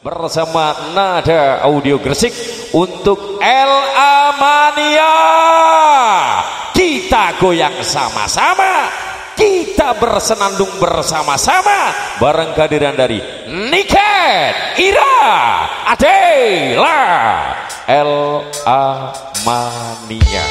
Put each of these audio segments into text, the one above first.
bersama Nada Audio Gresik untuk El Amania. Kita goyang sama-sama, kita bersenandung bersama-sama bareng kehadiran dari Niken, Ira, Adela, El Amania.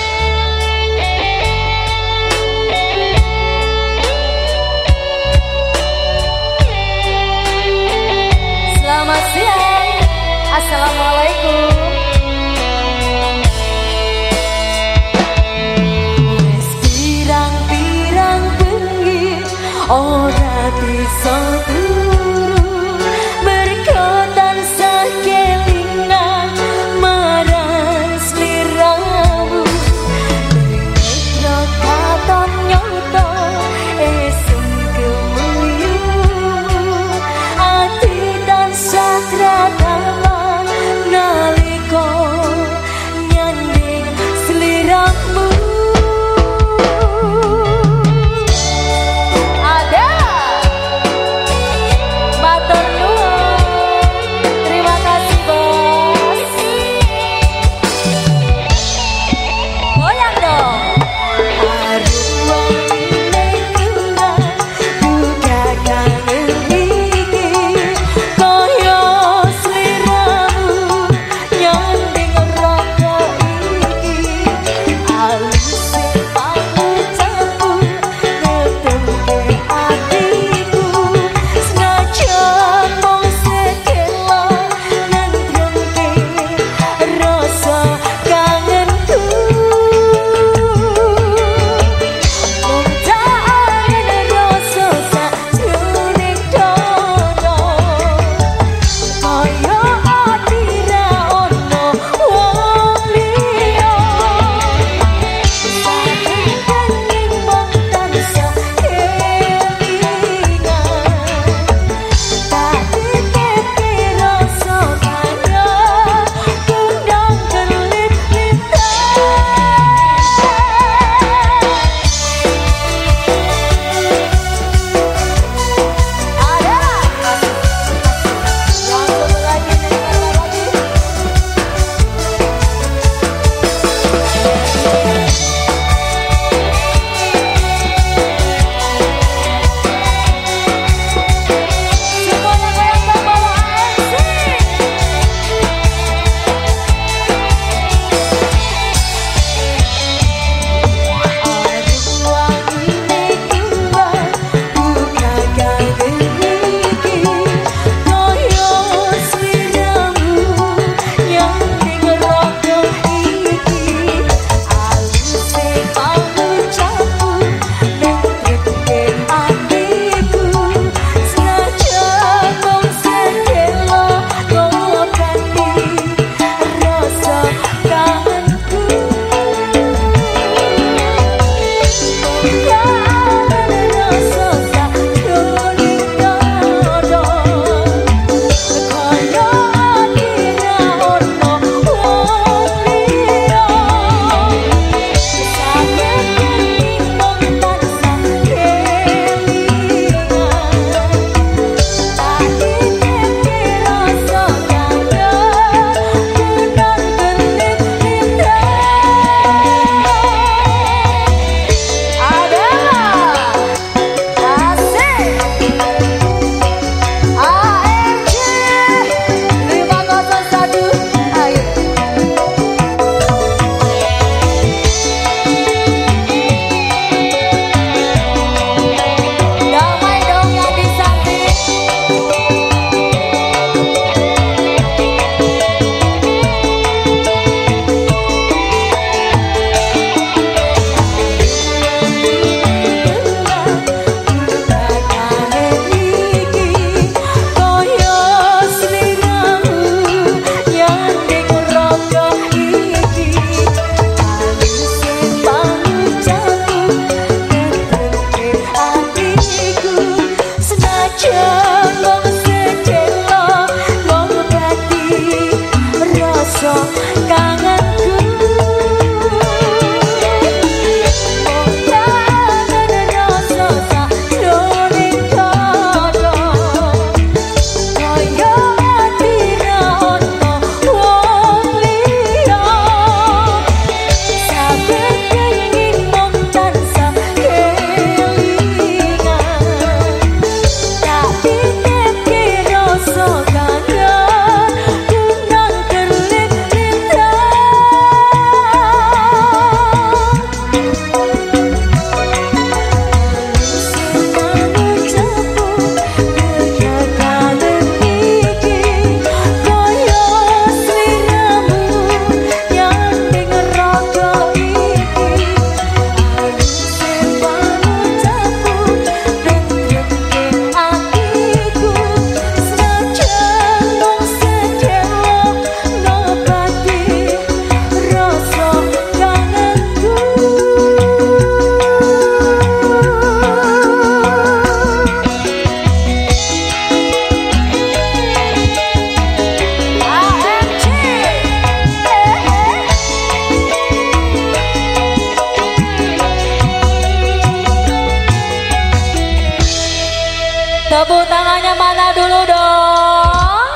Tepuk tangannya mana dulu dong?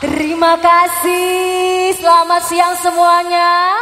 Terima kasih. Selamat siang semuanya.